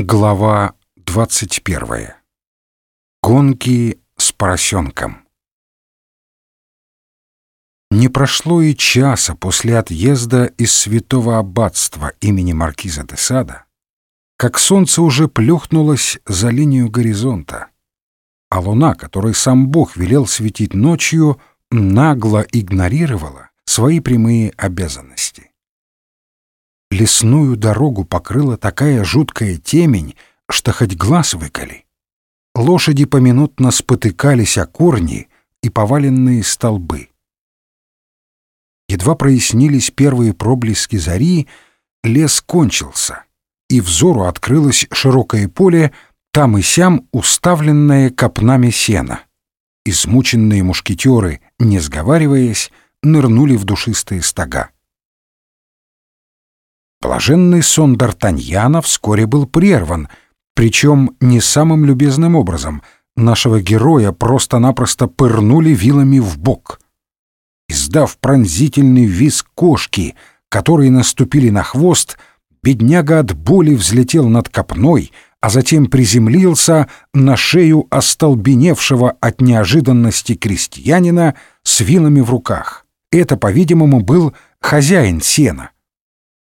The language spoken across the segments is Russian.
Глава 21. Гонки с поросенком. Не прошло и часа после отъезда из святого аббатства имени Маркиза де Сада, как солнце уже плюхнулось за линию горизонта, а луна, которой сам Бог велел светить ночью, нагло игнорировала свои прямые обязанности. Лесную дорогу покрыла такая жуткая темень, что хоть глаз выколи. Лошади поминутно спотыкались о корни и поваленные столбы. Едва прояснились первые проблески зари, лес кончился, и взору открылось широкое поле, там и сям уставленное копнами сена. Измученные мушкетеры, не сговариваясь, нырнули в душистые стога. Блаженный сон Д'Артаньяна вскоре был прерван, причем не самым любезным образом. Нашего героя просто-напросто пырнули вилами в бок. Издав пронзительный визг кошки, которые наступили на хвост, бедняга от боли взлетел над копной, а затем приземлился на шею остолбеневшего от неожиданности крестьянина с вилами в руках. Это, по-видимому, был хозяин сена —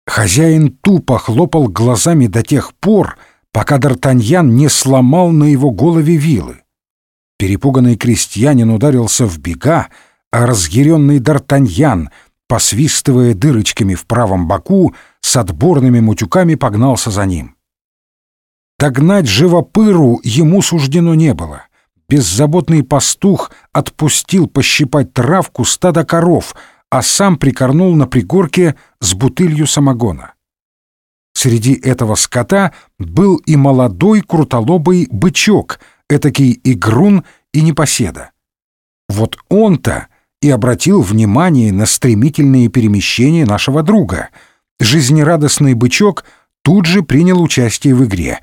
Хозяин тупо хлопал глазами до тех пор, пока Д'Артаньян не сломал на его голове вилы. Перепуганный крестьянин ударился в бега, а разъяренный Д'Артаньян, посвистывая дырочками в правом боку, с отборными мутюками погнался за ним. Догнать живопыру ему суждено не было. Беззаботный пастух отпустил пощипать травку стада коров — а сам прикорнул на пригорке с бутылью самогона. Среди этого скота был и молодой крутолобый бычок, этакий игрун и непоседа. Вот он-то и обратил внимание на стремительные перемещения нашего друга. Жизнерадостный бычок тут же принял участие в игре.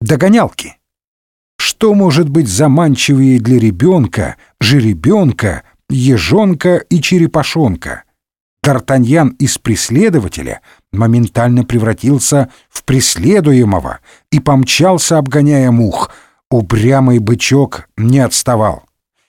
Догонялки. Что может быть заманчивее для ребенка, жеребенка, ежонка и черепашонка. Д'Артаньян из преследователя моментально превратился в преследуемого и помчался, обгоняя мух. Упрямый бычок не отставал.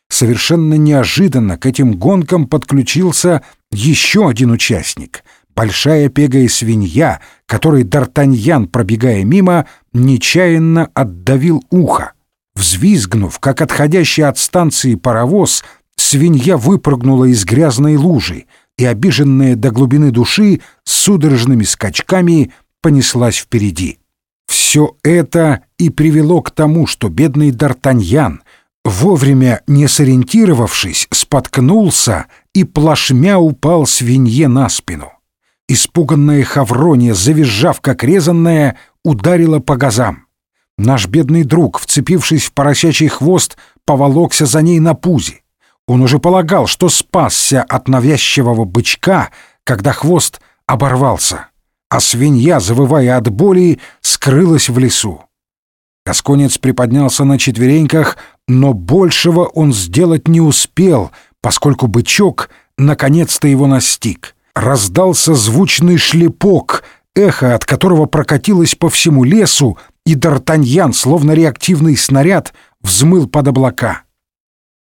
Совершенно неожиданно к этим гонкам подключился еще один участник — большая пегая свинья, которой Д'Артаньян, пробегая мимо, нечаянно отдавил ухо. Взвизгнув, как отходящий от станции паровоз, свинья выпрыгнула из грязной лужи и, обиженная до глубины души, судорожными скачками понеслась впереди. Все это и привело к тому, что бедный Д'Артаньян, вовремя не сориентировавшись, споткнулся и плашмя упал свинье на спину. Испуганная Хаврония, завизжав как резанная, ударила по газам. Наш бедный друг, вцепившись в поросячий хвост, поволокся за ней на пузе. Он уже полагал, что спасся от навязчивого бычка, когда хвост оборвался, а свинья, завывая от боли, скрылась в лесу. Гасконец приподнялся на четвереньках, но большего он сделать не успел, поскольку бычок наконец-то его настиг. Раздался звучный шлепок, эхо от которого прокатилось по всему лесу, и Д'Артаньян, словно реактивный снаряд, взмыл под облака.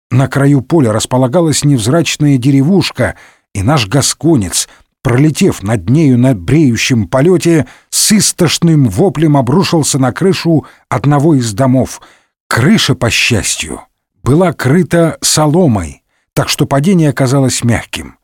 На краю поля располагалась невзрачная деревушка, и наш гасконец, пролетев над нею на бреющем полете, с истошным воплем обрушился на крышу одного из домов. Крыша, по счастью, была крыта соломой, так что падение оказалось мягким.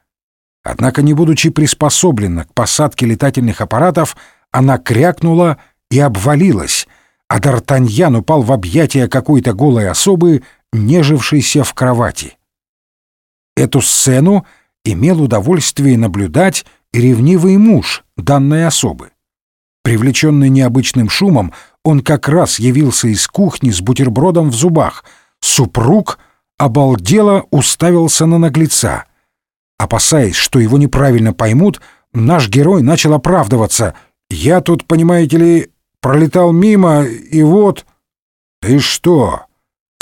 Однако, не будучи приспособлена к посадке летательных аппаратов, она крякнула и обвалилась, а Д'Артаньян упал в объятия какой-то голой особы, нежившийся в кровати. Эту сцену имел удовольствие наблюдать ревнивый муж данной особы. Привлеченный необычным шумом, он как раз явился из кухни с бутербродом в зубах. Супруг обалдело уставился на наглеца. Опасаясь, что его неправильно поймут, наш герой начал оправдываться. «Я тут, понимаете ли, пролетал мимо, и вот...» «Ты что,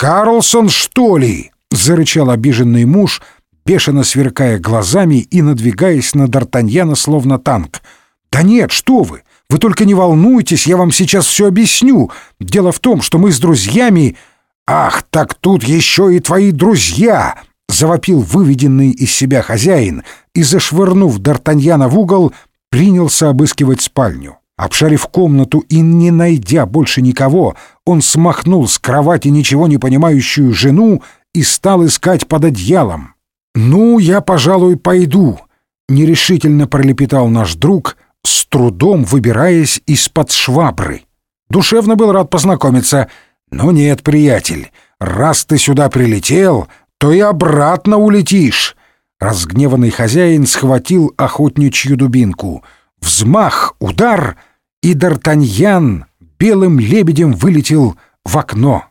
«Карлсон, что ли?» — зарычал обиженный муж, бешено сверкая глазами и надвигаясь на Д'Артаньяна словно танк. «Да нет, что вы! Вы только не волнуйтесь, я вам сейчас все объясню. Дело в том, что мы с друзьями... Ах, так тут еще и твои друзья! Завопил выведенный из себя хозяин и, зашвырнув Д'Артаньяна в угол, принялся обыскивать спальню. Обшарив комнату и не найдя больше никого, он смахнул с кровати ничего не понимающую жену и стал искать под одеялом. «Ну, я, пожалуй, пойду», — нерешительно пролепетал наш друг, с трудом выбираясь из-под швабры. Душевно был рад познакомиться. «Но нет, приятель, раз ты сюда прилетел, то и обратно улетишь». Разгневанный хозяин схватил охотничью дубинку. Взмах, удар, и Д'Артаньян белым лебедем вылетел в окно.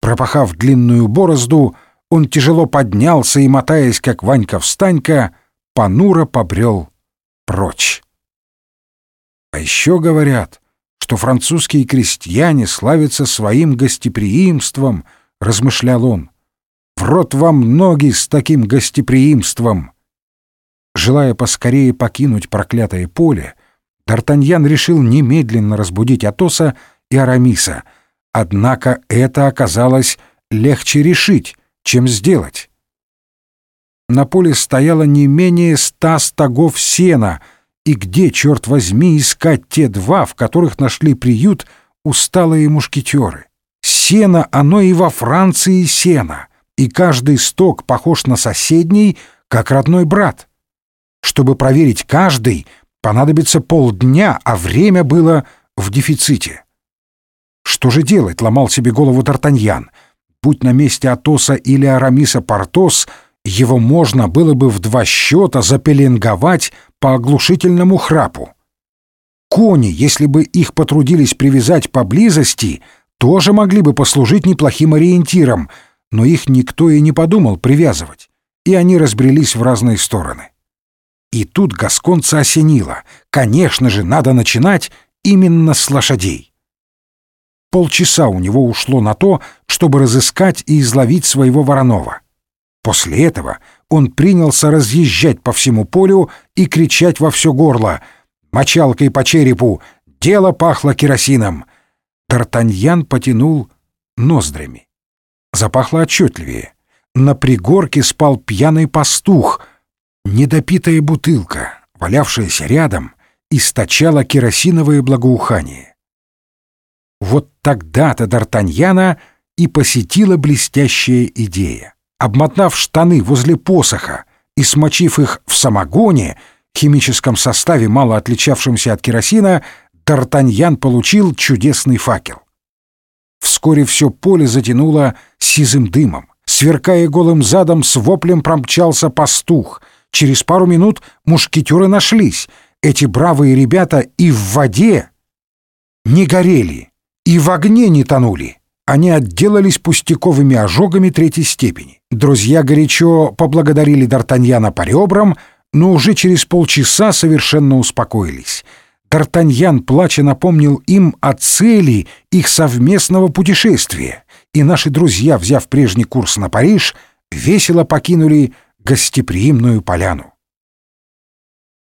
Пропахав длинную борозду, он тяжело поднялся и, мотаясь, как Ванька-встанька, понуро побрел прочь. А еще говорят, что французские крестьяне славятся своим гостеприимством, размышлял он. В рот вам ноги с таким гостеприимством. Желая поскорее покинуть проклятое поле, Д'Артаньян решил немедленно разбудить Атоса и Арамиса, однако это оказалось легче решить, чем сделать. На поле стояло не менее ста стогов сена, и где, черт возьми, искать те два, в которых нашли приют усталые мушкетеры? Сено оно и во Франции сено, и каждый сток похож на соседний, как родной брат. Чтобы проверить каждый, понадобится полдня, а время было в дефиците. Что же делать, ломал себе голову Д'Артаньян. Будь на месте Атоса или Арамиса Портос, его можно было бы в два счета запеленговать по оглушительному храпу. Кони, если бы их потрудились привязать поблизости, тоже могли бы послужить неплохим ориентиром, но их никто и не подумал привязывать, и они разбрелись в разные стороны. И тут Гасконца осенило. Конечно же, надо начинать именно с лошадей. Полчаса у него ушло на то, чтобы разыскать и изловить своего Воронова. После этого он принялся разъезжать по всему полю и кричать во все горло. Мочалкой по черепу. Дело пахло керосином. Д'Артаньян потянул ноздрями. Запахло отчетливее. На пригорке спал пьяный пастух. Недопитая бутылка, валявшаяся рядом, источала керосиновое благоухание. Вот тогда-то Д'Артаньяна и посетила блестящая идея. Обмотав штаны возле посоха и смочив их в самогоне, химическом составе, мало отличавшемся от керосина, Д'Артаньян получил чудесный факел. Вскоре все поле затянуло сизым дымом. Сверкая голым задом, с воплем промчался пастух. Через пару минут мушкетеры нашлись. Эти бравые ребята и в воде не горели и в огне не тонули. Они отделались пустяковыми ожогами третьей степени. Друзья горячо поблагодарили Д'Артаньяна по ребрам, но уже через полчаса совершенно успокоились. Д'Артаньян, плача, напомнил им о цели их совместного путешествия, и наши друзья, взяв прежний курс на Париж, весело покинули гостеприимную поляну.